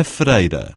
freira.